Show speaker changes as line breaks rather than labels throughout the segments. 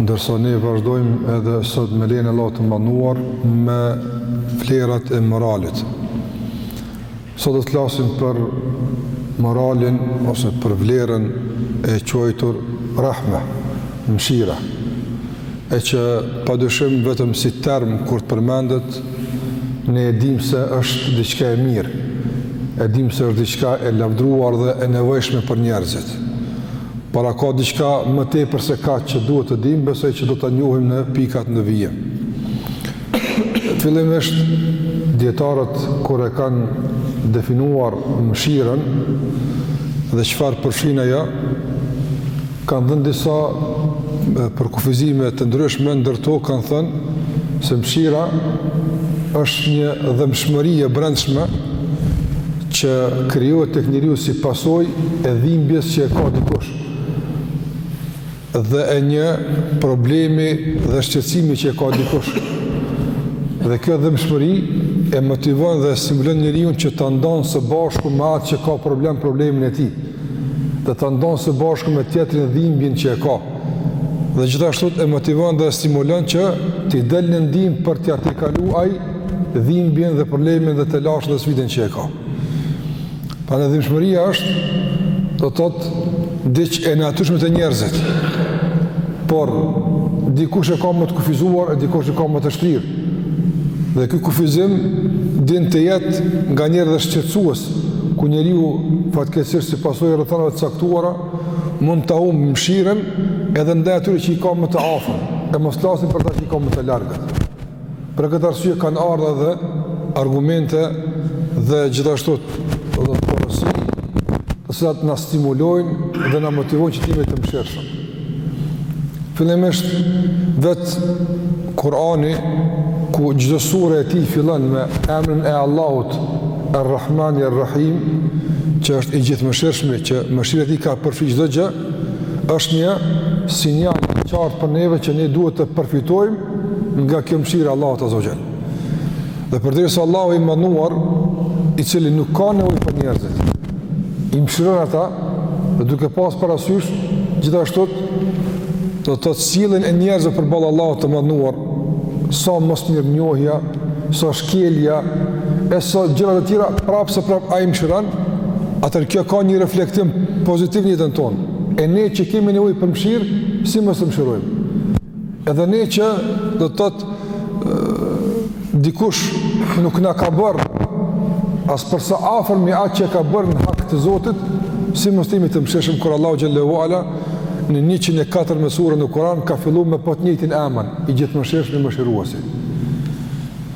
Ndërsa ne vazhdojmë edhe sot me lejen e Allahut të madhëruar me vlerat e moralit. Sot do të flasim për moralin ose për vlerën e quajtur rahme, mëshira. E që padyshim vetëm si term kur të përmendet, ne e dimë se është diçka e mirë. E dimë se është diçka e lavdruar dhe e nevojshme për njerëzit. Por a ka diçka më tepër se ka që duhet të dimë, besoj që do ta njohim në pikat në vijim. Fillimisht djetarët kur e kanë definuar mshirën dhe çfarë përfshin ajo, kanë dhënë disa përkufizime të ndryshme, ndër to kanë thënë se mshira është një dhembshmëri e brendshme që krijohet tek njeriu si pasojë e dhimbjes që e ka dikush dhe e një problemi dhe shqetësimi që e ka dikush. Dhe kjo dhembshmëri e motivon dhe e stimulon njeriun që ta ndan së bashku me atë që ka problem problemin e tij. Dhe ta ndan së bashku me tjetrin dhimbjen që e ka. Dhe gjithashtu e motivon dhe e stimulon që t'i del në ndihmë për t'ia tejkalu ai dhimbjen dhe problemin dhe telashin dhe sfidën që e ka. Pra dhimbshmëria është, do të thotë, diç e natyrshme te njerëzit. Por dikush e ka më të kufizuar e dikush e ka më të shtrirë. Dhe ky kufizim din të jetë nganjëherë edhe shqetësues, ku njeriu fatkeqësisht si pasojë e rrethanave të caktuara, mund ta humb mshirën edhe ndaj atyre që i ka më të afërt, e mos flasim për ata që i ka më të largët. Për këtë arsye kanë ardhur edhe argumente dhe gjithashtu porosi, të cilat na stimulojnë dhe na motivojnë që të jemi të mëshirshëm. Fillimisht vetë Kurani ku çdo sure e tij fillon me emrin e Allahut Rrahmani Rrahim, që është i gjithëmëshirshmi, që mëshira e tij ka përfshi çdo gjë, është një sinjal i qartë për neve që ne duhet të përfitojmë nga kjo mëshira e Allahut azze ue xhel. Dhe përderisa Allahu i madhëruar, i cili nuk ka nevojë për njerëzit, i mëshiron ata, dhe duke pas parasysh, gjithashtu, edhe sjelljen e njerëzve përballë Allahut të madhëruar, sa mosmirënjohja, sa shkelja, e sa gjëra të tjera, prapëseprapë ai i mëshiron, atëherë kjo ka një reflektim pozitiv në jetën tonë. E ne që kemi nevojë për mëshirë, si mos të mëshirojmë? Edhe ne që do të thotë dikush nuk na ka bërë as për sa afër me atë që ka bërë në hak të Zotit, si mos t'jemi të mëshirshëm kur Allahu xhelle ue ala në 104 me surën në Kur'an ka filluar me po të njëjtin emër, i Gjithëmëshirshmi, Mëshiruesi.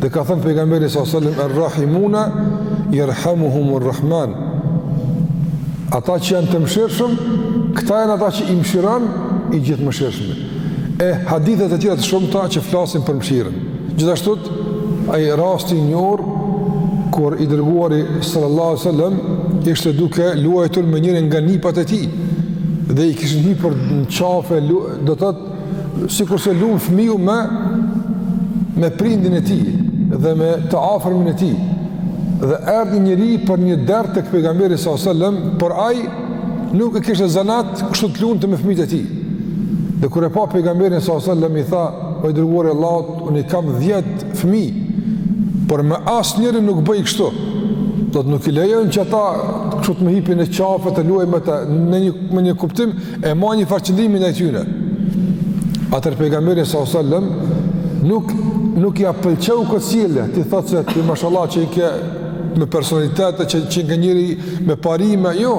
Dhe ka thënë pejgamberi sa sallim errahimuna jerhamuhumu rrahman Ata që janë të mshirshëm, këta janë ata që i mshiron i Gjithëmshirshmi. E hadithet e tjera të shumta që flasin për mshirën. Gjithashtu, ai rasti i njohur, kur i dërguari sallallahu sallam, ishte duke luajtur me njërin nga nipat e tij, dhe i kishin hipur në qafë, do të thotë, sikurse lun fëmiu me me prindin e tij dhe me të afërmin e tij. Dhe erdhi një njeri për një dert tek pejgamberi sa selam, por ai nuk e kishte zanat, kështu të lunte me fëmijët e tij. Dhe kur e pa pejgamberin sa selam i tha, "O i dërguar i Allahut, unë kam 10 fëmijë, por me asnjërin nuk bëj kështu." Do të thotë nuk i lejon që ata kështu të më hipin në qafë, të luaj me ta në një me një kuptim e ma një farë qëndrimi ndaj tyre. Atëherë pejgamberi sa sallem nuk, nuk ia pëlqeu këtë sjellje, t'i thotë se ti mashallah qenke me personalitet, që, qenke njeri me parime, jo,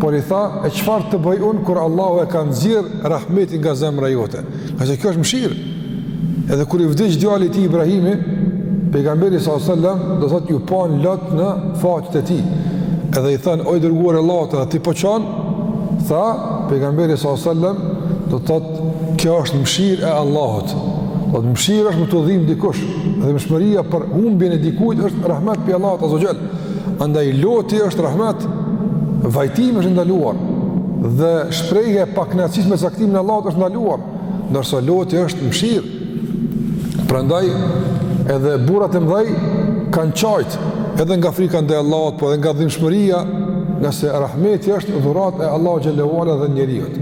por i tha, e çfarë të bëj unë, kur Allahu e ka nxjerrë rahmetin nga zemra jote, Ngase kjo është mëshirë. Edhe kur i vdiq djali i tij Ibrahimi, pejgamberi sa sallam do thotë iu panë lot në faqet e tij. Edhe i thanë, o i dërguar i Allahut, edhe ti po qan? Tha pejgamberi sa sallam do thotë kjo është mëshirë e Allahut. Do thotë mëshirë është me t'u dhimbë dikush, dhe dhimshmëria për humbjen e dikujt është rahmet prej Allahut azza ue xhel. Andaj loti është rahmet, vajtimi është i ndaluar dhe shprehja e pakënaqësisë me caktimin e Allahut është ndaluar, ndërsa loti është mëshirë. Prandaj edhe burrat e mëdhej kanë qajt edhe nga frika ndaj Allahut, por edhe nga dhimbshmëria, ngase rahmeti është dhuratë e Allahut xhelle ue ala ndaj njeriut.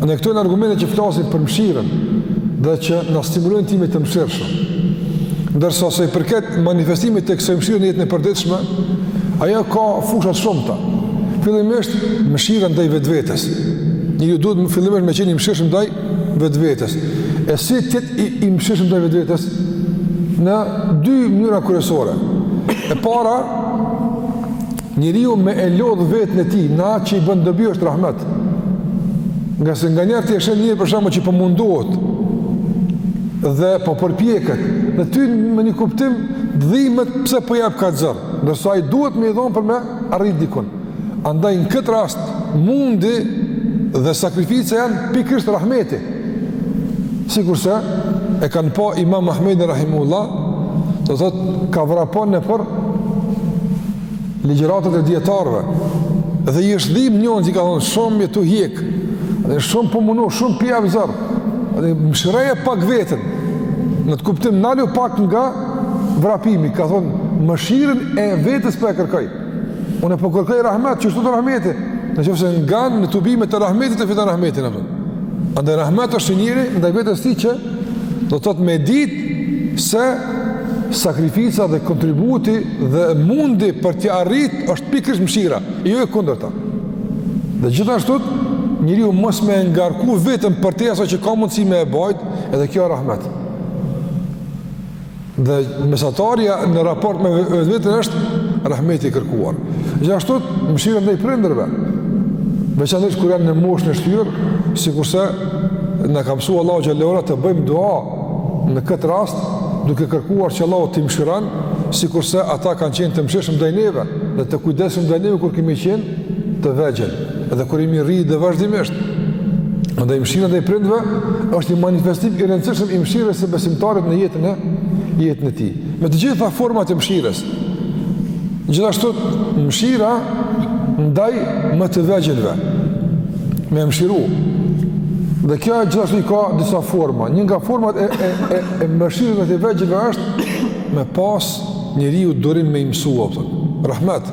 Andaj këto janë argumente që flasin për mëshirën dhe që na stimulojnë të jemi të mëshirshëm, Ndërsa sa i përket manifestimit të kësoj mëshirë në jetën e përditshme, ajo ka fusha të shumta. Fillimisht, mëshira ndaj vetvetes. Njeriu duhet fillimisht me qenë i mëshirshëm ndaj vetvetes. E si të jetë i mëshirshëm ndaj vetvetes? Në dy mënyra kryesore. E para, Njeriu me e lodhë veten e tij, në atë që i bën dobi është rahmet. Ngase nganjëherë ti e sheh njërin për shembull që po mundohet dhe po përpiqet, dhe ty me një kuptim dhimet pse po jep kaq zor, ndërsa ai duhet me i dhonë për me arrit dikun. Andaj në këtë rast mundi dhe sakrifica janë pikërisht rahmeti, Sikurse e kanë pa Imam Ahmedin rahimehullah, do thotë ka vrapon nëpër ligjëratat e dijetarëve. Dhe i është dhim njonit që i ka thonë shumë je tu hjek. Dhe shumë po mundu, shumë po i jep zor. Dhe mëshiroje pak veten. Në atë kuptim nalu pak nga vrapimi, ka thonë mëshirën e vetes po e kërkoj. Unë po kërkoj rahmet, kështu është rahmeti. Në qoftë se ngan në tubime të rahmetit ti fiton rahmetin apo. Andaj rahmet është i njeriut ndaj vetes tij që do të thotë me ditë se sakrifica dhe kontributi dhe mundi për t'i arrit është pikërisht mëshira, jo e kundërta. Dhe gjithashtu njeriu mos me e ngarku veten përtej asaj që ka mundësi me e bajt, edhe kjo rahmet. Dhe mesatarja në raport me veten është rahmeti i kërkuar. Gjithashtu mëshira ndaj prindërve. Veçanërisht kur janë në moshën e shtyrë, sikurse na ka mësuar Allahu xhele ue ala të bëjmë dua në këtë rast duke kërkuar që Allahu t'i mëshiron, sikurse ata kanë qenë të mëshirshëm ndaj neve dhe të kujdesshëm ndaj neve kur kemi qenë të vegjël. edhe kur jemi rritë dhe vazhdimisht, andaj mëshira ndaj prindëve është një manifestim i rëndësishëm i mëshirës së besimtarit në jetën e jetën e tij. Me të gjitha format e mëshirës. Gjithashtu mëshira ndaj më të vegjëlve. Me e mëshiru. Dhe kjo gjithashtu i ka disa forma. Një nga format e e e, e mëshirës ndaj të vegjëlve është me pas njeriu durim me i mësu. Kupton? Rahmet.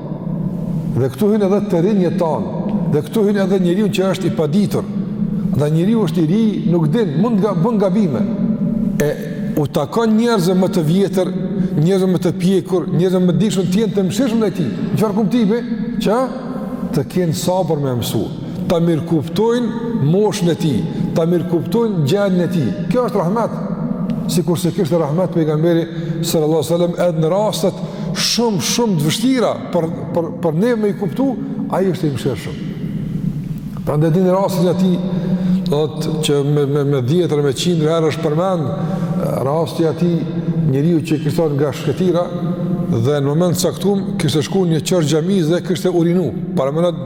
Dhe këtu hyn edhe të rinjtë tanë, dhe këtu hyn edhe njeriu që është i paditur. Dhe njeriu është i ri, nuk din, mund bën gabime. E u takon njerëzve më të vjetër, njerëzve më të pjekur, njerëzve më dijshëm të jenë të mëshirshëm ndaj tij. Në çfarë kuptimi? Që të kenë sabër me mësu. ta mirëkuptojnë moshën e tij, ta mirëkuptojnë gjendjen e tij. Kjo është rahmet. Sikurse kishte rahmet pejgamberi sallallahu alajhi wasallam edhe në rastet shumë shumë të vështira për për për ne me i kuptu, ai ishte i mëshirshëm. Pra e dini rastin e atij, do thotë që me me me dhjetëra me qindra herë është përmend rasti i atij njeriu që ishte nga shkretëtira dhe në moment caktum kishte shku një qosh xhamisë dhe kishte urinu. Para më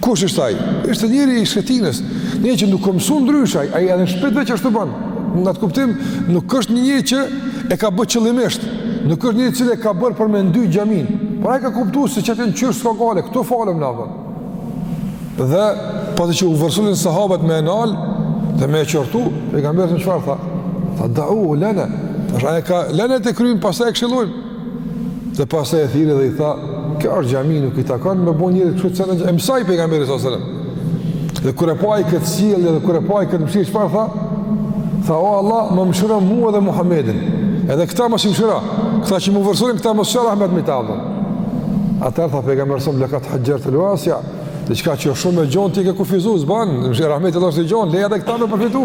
Kush ishte ai? Ishte njeri i shkretinës, njeri që nuk ka mësu ndryshe, ai, ai edhe në shpi t'vet ashtu bën. Në atë kuptim, nuk është një njeri që e ka bërë qëllimisht, nuk është njeri i cili e ka bërë për me ndy xhamin. Por ai ka kuptu se qetu në qosh s'ka gajle, këtu falem na vë. Dhe pasi që u vërsulën sahabët me e nal dhe me e qortu, pejgamberi sa çfarë tha? Tha da'uh, lene. Tash ai ka lene të kryn, pastaj e këshillojmë. Dhe pastaj e thirri dhe i tha, kjo është xhami, nuk i takon me bo njeri kështu sene n'xhami. E mësoi pejgamberi sa selam. Dhe kur e pa ai këtë sjellje dhe kur e pa ai këtë mëshirë, çfarë tha? Tha, o Allah, më mëshiro mua dhe Muhammedin. Edhe këta mos i mëshiro. Këta që m'u vërsulën, këta më së qarë Ahmet Mitavdhe. Atëherë tha pejgamberi sa selam, lekad haxherte uasia, diçka që shumë e gjonë, ti e ke kufizu, s'ban, mëshira, rahmeti i Allahut është i gjonë, leji edhe këta me përfitu.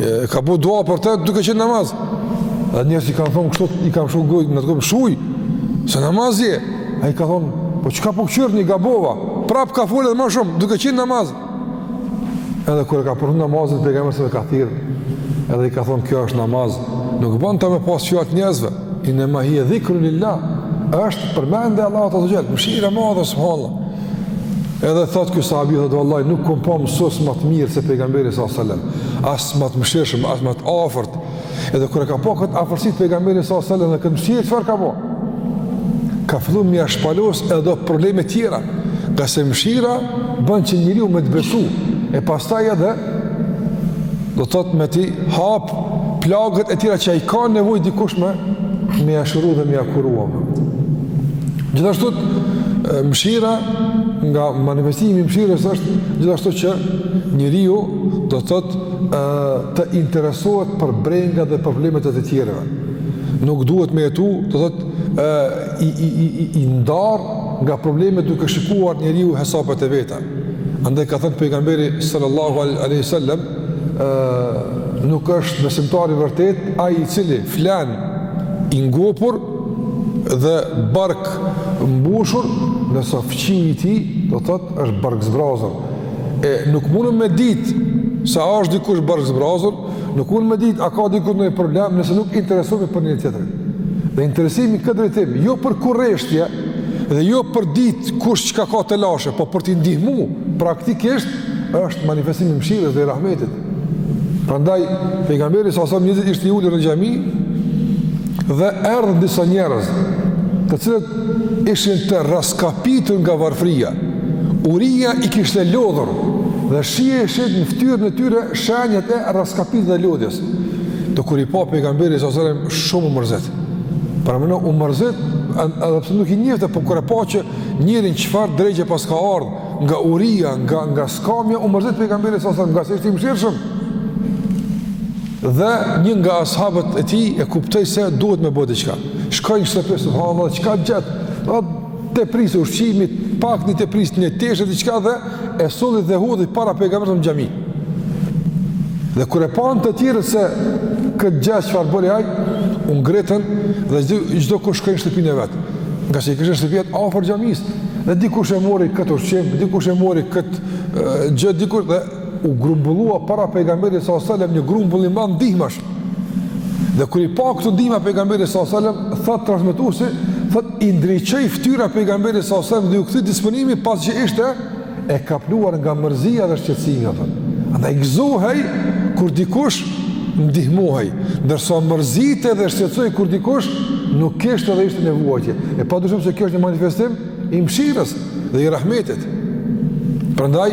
E ka bo dua për të duke qenë namaz. Dhe njerëzit i kanë thonë kështu, i kanë shumë gojë, në të gojë, shuj, se namaz je. Ai ka thonë, po çka po këqyrni, gabova, prapë ka folë edhe ma shumë, duke qenë namaz. Edhe kur e ka përfundu namazin, pejgamberi sa selam e ka thirr, edhe i ka thonë, kjo është namaz, nuk bën aty me pas fjalë t'njerëzve, innema hije dhikrullah, është përmendje e Allahut azze ue xhel, mëshirë e madhe, subhanallah. Edhe thot ky sahabi thot vallahi nuk kom pa mësues ma të mirë se pejgamberi sa selam. As ma të mëshirshëm, as ma të afërt. Edhe kur e ka pa kët afërsi të pejgamberit sa selam dhe kët mëshirë çfarë ka bo? Ka fillu me ia shpalos edhe probleme tjera. Ngase mëshira bën që njeriu me të besu e pastaj edhe do thot me t'i hap plagët e tjera që ai ka nevojë dikush me me ia shëru dhe me ia kuru. Gjithashtu mëshira nga manifestimi i mëshirës është gjithashtu që njeriu do thotë të interesohet për brengat dhe problemet e të tjerëve. Nuk duhet me jetu, do thotë i i i i ndarë nga problemet duke shikuar njeriu hesapet e veta. Andaj ka thënë pejgamberi sallallahu alaihi wasallam nuk është besimtar i vërtetë ai i cili flan i ngopur dhe bark mbushur ndërsa fqinji i tij do thotë është bark zbrazur e nuk mundem me dit se a është dikush bark zbrazur nuk mundem me dit a ka dikush ndonjë problem nëse nuk interesohemi për njëri-tjetrin dhe interesimi n'këtë drejtim jo për kurreshtje dhe jo për t'dit kush çka ka telashe po për t'i ndihmu praktikisht është manifestim i mëshirës dhe i rahmetit Prandaj pejgamberi sa selam një ditë ishte i ulur në xhami dhe erdhën disa njerëz, të cilët ishin të raskapitur nga varfëria. Uria i kishte lodhur dhe shiheshin në fytyrën e tyre shenjat e raskapitjes dhe lodhjes. Dhe kur i pa pejgamberi sa selam shumë u mërzit. Paramendo u mërzit edhe pse nuk i njifte, po kur e pa që njeriu n'çfarë derexhe paska ardhë, Nga uria, nga, nga skamja, u mërzit pejgamberi sa sëllem, ngase ishte i mëshirshëm. Dhe një nga ashabët e tij e kuptoi se duhet me bo diçka. Shkoi në shtëpi, subhanallah, dhe çka gjeti, dhe tepricë ushqimi, pak një tepricë një teshe diçka dhe, e solli dhe e hudhi para pejgamberit në xhami. Dhe kur e panë të tjerët se këtë gjest çfarë bëri ai, u ngritën dhe çdokush shkoi në shtëpinë e vet. Ngaqë i kishin shtëpitë afër xhamisë, dhe dikush e mori këtë ushqim, dikush e mori këtë gjë, dikush dhe u grumbullua para pejgamberit sa sëllem një grumbull i madh ndihmash. Dhe kur i pa këto ndihma pejgamberi sa sëllem, thotë transmetuesi, thotë i ndriçoi ftyra pejgamberit sa sëllem dhe iu kthy disponimi pasi që ishte e kapluar nga mërzia dhe shqetësimi apo. Andaj gëzohej kur dikush ndihmohej, ndërsa mërzitej dhe shqetësohej kur dikush nuk kishte dhe ishte në vuajtje. E pa dyshim se kjo është një manifestim i mëshirës dhe i rahmetit. Prandaj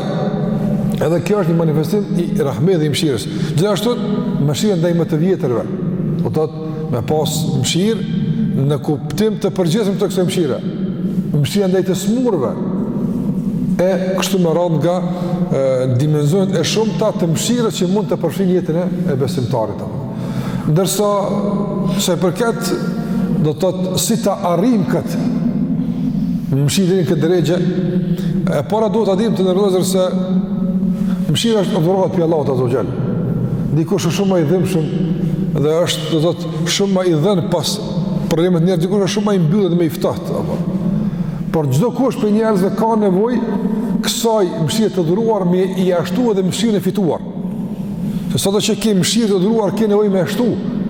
edhe kjo është një manifestim i rahmetit dhe i mëshirës. Gjithashtu mëshira ndaj më të vjetërve. Do të me pas mëshirë në kuptim të përgjithshëm të kësaj mëshire, mëshirë ndaj të smurëve, e kështu me radhë nga e, dimensionet e shumta të mëshirës që mund të përfshijnë jetën e besimtarit. Ndërsa, sa i përket, do të thotë si ta arrijmë këtë mëshirë deri në këtë derexhe, e para duhet ta dimë të nderuar vëllezër se mëshira është o dhurohet prej Allahut aze ve xhel, Dikush është shumë më i dhimbshëm dhe është, do të thotë, shumë më i dhënë pas problemeve të njerëzve, dikush është shumë më i mbyllur dhe më i ftohtë apo. Por çdokush prej njerëzve ka nevojë kësaj mëshire të dhuruar me ia shtu edhe mëshirën e fituar. Se sado që ke mëshirë të dhuruar, ke nevojë me e shtu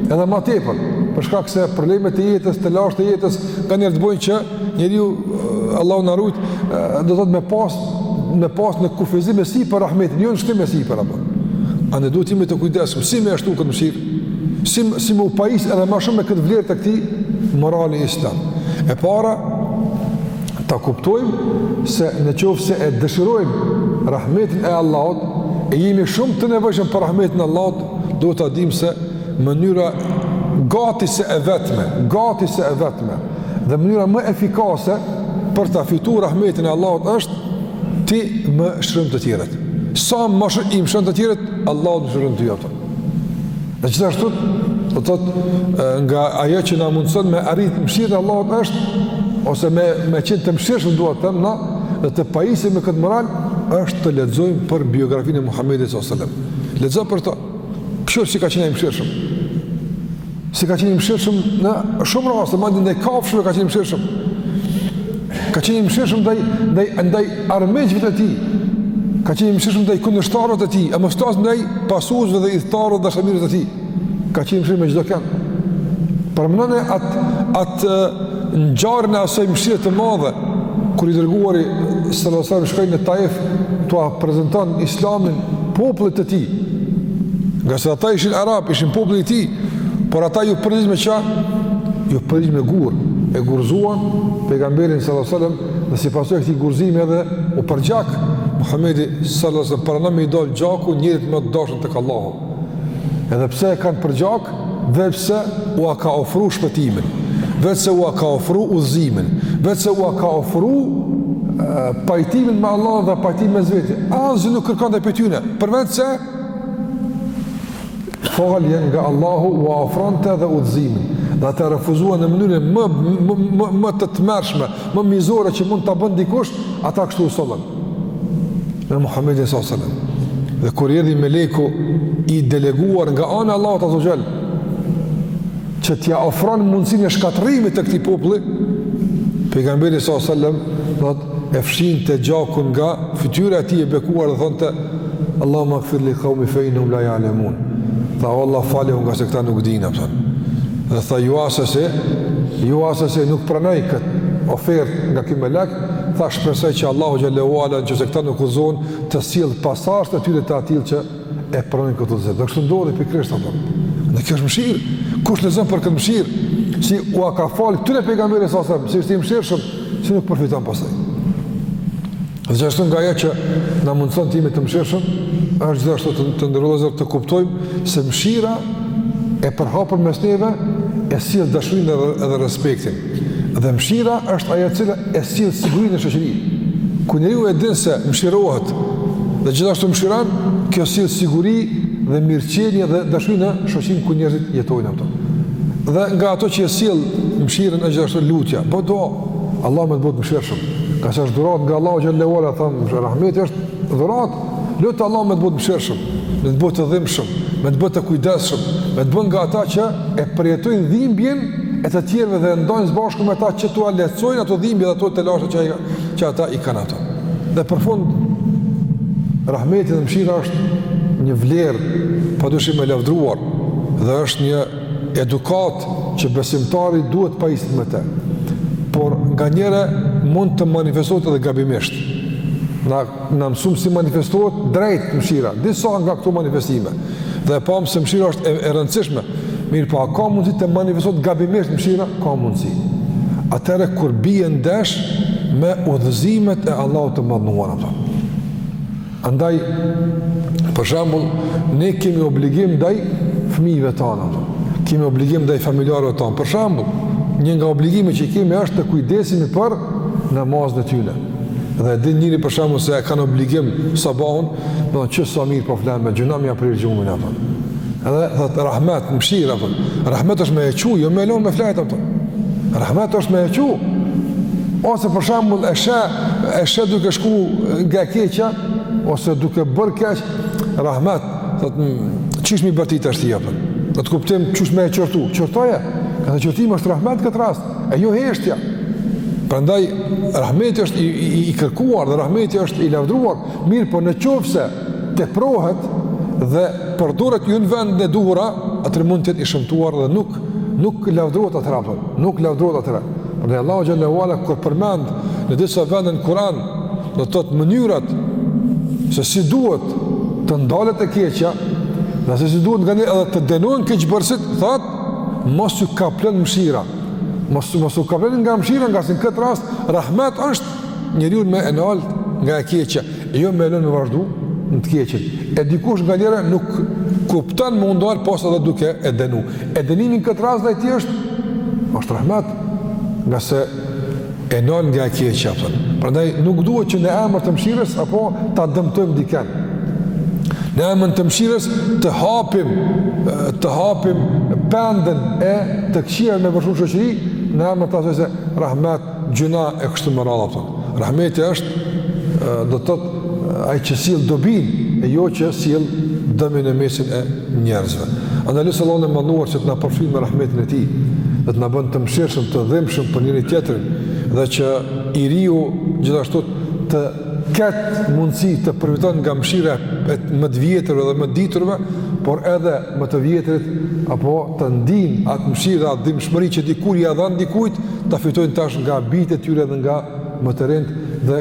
edhe më tepër, për shkak se problemet e jetës, telashet e jetës, nganjëherë të bojnë që njeriu Allahu na rujt, do thot me pas me pas në kufizim e sipër rahmetin, jo në shtim e sipër apo. A ne duhet të jemi të kujdesshëm si me e shtu këtë mëshirë, si si me u pajis edhe më shumë me këtë vlerë të këtij morali islam. E para ta kuptojmë se në qoftë se e dëshirojmë rahmetin e Allahut e jemi shumë të nevojshëm për rahmetin e Allahut, duhet ta dimë se mënyra gati se e vetme, gati se e vetme Dhe mënyra më efikase për ta fituar rahmetin e Allahut është t'i mëshirojmë të tjerët. Sa më shumë i mëshiron të tjerët, Allahu të mëshiron ty apo. Dhe gjithashtu do të thotë nga ajo që na mundson me arrit mëshirën e Allahut është ose me me qenë të mëshirshëm dua të them na dhe të pajisemi me këtë moral është të lexojmë për biografinë e Muhamedit sallallahu alajhi wasallam. Lexo për të. Kqyr si ka qenë i mëshirshëm. Si ka qenë i mëshirshëm në shumë raste, madje ndaj kafshëve ka qenë i mëshirshëm. Ka qenë i mëshirshëm ndaj ndaj ndaj armiqve të tij. Ka qenë i mëshirshëm ndaj kundërshtarëve të tij, e mos t'flas ndaj pasuesve dhe ithtarëve dashamirëve të tij. Ka qenë i mëshirshëm me çdo kënd. Përmendëm at at ngjarjen e asaj mëshire të madhe kur i dërguari sallallahu alajhi wasallam shkoi në Taif t'ua prezanton Islamin popullit të tij. Ngase ata ishin arab, ishin populli i tij, por ata ju përgjigj me çka? Ju përgjigj me gur, e gurzuan pejgamberin sallallahu alajhi wasallam, dhe si pasojë e këtij gurzimi edhe u përgjak Muhamedi sallallahu alajhi wasallam, pra me i dal gjaku njërit më të dashur tek Allahu. Edhe pse e kanë përgjak, veçse ua ka ofru shpëtimin, veçse ua ka ofru udhëzimin, veçse ua ka ofru pajtimin me Allah dhe pajtimin me vetveti. Asgjë nuk kërkonte prej tyne, përveçse faljen nga Allahu ua ofronte dhe udhëzimin dhe atë refuzuan në mënyrën më, më, më, më të tmerrshme, më mizore që mund ta bën dikush, ata kështu u sollën me Muhammedin s.a.s. Dhe kur erdhi meleku i deleguar nga ana e Allahut azze ue xhel, që t'ia ofron mundësinë e shkatërrimit të këtij populli, pejgamberi s.a.s. e fshinte gjakun nga fytyra e tij e bekuar dhe thonte Allahumma gfir li qaumi fa innahum la ya'lamun. Tha Allah fali ngase këta nuk dinë apo. Dhe tha ju asase, ju asase nuk pranoj kët ofertë nga ky melek, tha shpresoj që Allahu xhelle ue ala në qoftë se këta nuk udhëzohen të sjell pasardhës të tyre të atillë që e pranojnë këtë zë. Dhe kështu ndodhi pikërisht apo. Në kjo është mëshirë. Kush lexon për këtë mëshirë? Si ua ka fal këtyre pejgamberi sa sa, si është i mëshirshëm, si nuk përfiton pastaj. Dhe gjithashtu nga ajo që na mundson të jemi të mëshirshëm, është gjithashtu të, të nderuar vëllezër të kuptojmë se mëshira e përhapur mes neve e sjell dashurinë dhe, dhe respektin. Dhe mëshira është ajo e cila e sjell sigurinë në shoqëri. Kur njeriu e din se mëshirohet dhe gjithashtu mëshiron, kjo sjell siguri dhe mirëqenie dhe dashuri në shoqërinë ku njerëzit jetojnë ato. Dhe nga ato që e sjell mëshirën është gjithashtu lutja. Po do Allahun me të bë të mëshirshëm, ngase është dhurat nga Allahu xhelle ue ala, thamë, mëshirë, rahmeti është dhurat, lute Allahun me të bë të mëshirshëm, me të bë të dhimbshëm, me të bë të kujdesshëm, me të bë nga ata që e përjetojnë dhimbjen e të tjerëve dhe ndajnë së bashku me ta që t'ua lehtësojnë ato dhimbje dhe ato telashe që, që ata i kanë ato. Dhe për fund, rahmeti dhe mëshira është një vlerë, pa dyshim e lavdëruar, dhe është një Edukatë që besimtari duhet pajiset me te, por nganjëherë mund të manifestohet edhe gabimisht. Na, na mësum se si manifestohet drejt mshira, disa nga këto manifestime, dhe e pamë se mshira është e, e rëndësishme, mirëpo a ka mundësi të manifestohet gabimisht mshira? Ka mundësi. Atëherë kur bie ndesh me udhëzimet e Allahut të madhnuar, apëton. Andaj, për shembull, ne kemi obligim ndaj fëmijëve tona, kemi obligim ndaj familjarëve tona. Për shembull, një nga obligimet që kemi është të kujdesimi për namazin e tyre. Dhe din njeri për shembull se e kanë obligim sabahun, thon që sa mirë po flenë, gjynah me ia prish gjumin, apo. Edhe, thotë rahmet, mëshirë, apo. Rahmet është me e çu, jo me e lon me fjet, apo. Rahmet është me e çu. Ose për shembull e sheh, e sheh duke shku nga e keqja, ose duke bërë keq, rahmet, thotë, qysh me i bërtit ashtë jepën, do të kuptim qysh me e qortu, qortoje, ky qortim është rahmet këtë rast, e jo heshtja, prandaj, rahmeti është i, i, i kërkuar, dhe rahmeti është i lavdruar, mirëpo në qoftë se, teprohet dhe përdoret jo në vendin e duhur, atëherë mund të jetë i shëmtuar dhe nuk, nuk lavdruhet atëherë apëtër, nuk lavdruhet atëherë. Dhe Allahu Xhelle ue Ala kur përmend në disa vende në Kuran, do të thotë mënyrat se si duhet të ndalet e keqja, dhe se si duhet nganjëherë edhe të dënohen keqbërësit, thotë, mos ju kaplon mëshira, mos, mos u kaplon nga mëshira, ngase në këtë rast, rahmet është njeriun me e nal nga e keqja. Jo me e lënë me vazhdu në të keqen. E dikush nganjëherë nuk kupton me u ndalë pos edhe duke e dënu. E dënimi në këtë rast ndaj tij është, është rahmet, ngase e nalë nga e keqja. Për. Prandaj nuk duhet që në emër të mshirës, apo ta dëmtojmë dikën. Në emër të mshirës të hapim, të hapim pendën e të këqijave me vërshu në shoqëri, në emër të asaj se rahmet, gjynah e kështu me radhë ato. Rahmeti është do të thotë ai që sjell dobinë e jo që sjell dëmin në mesin e njerëzve. Andaj lusim Allahun e madhnuar që të na përfshijë me rahmetin e tij, dhe të na bën të mëshirshëm, të dhimbshëm për njëri tjetrin dhe që i riu gjithashtu të ketë mundësi të përfiton nga mëshira e më të vjetërve dhe më të diturve, por edhe më të vjetërit apo të ndijnë atë mëshirë dhe atë dhimshmëri që dikur ia dhanë dikujt, ta fitojnë tash nga bijtë e tyre dhe nga më të rinjtë dhe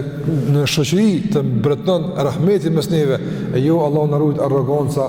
në shoqëri të mbretëron rahmeti në mes neve e jo Allahu na rujt arroganca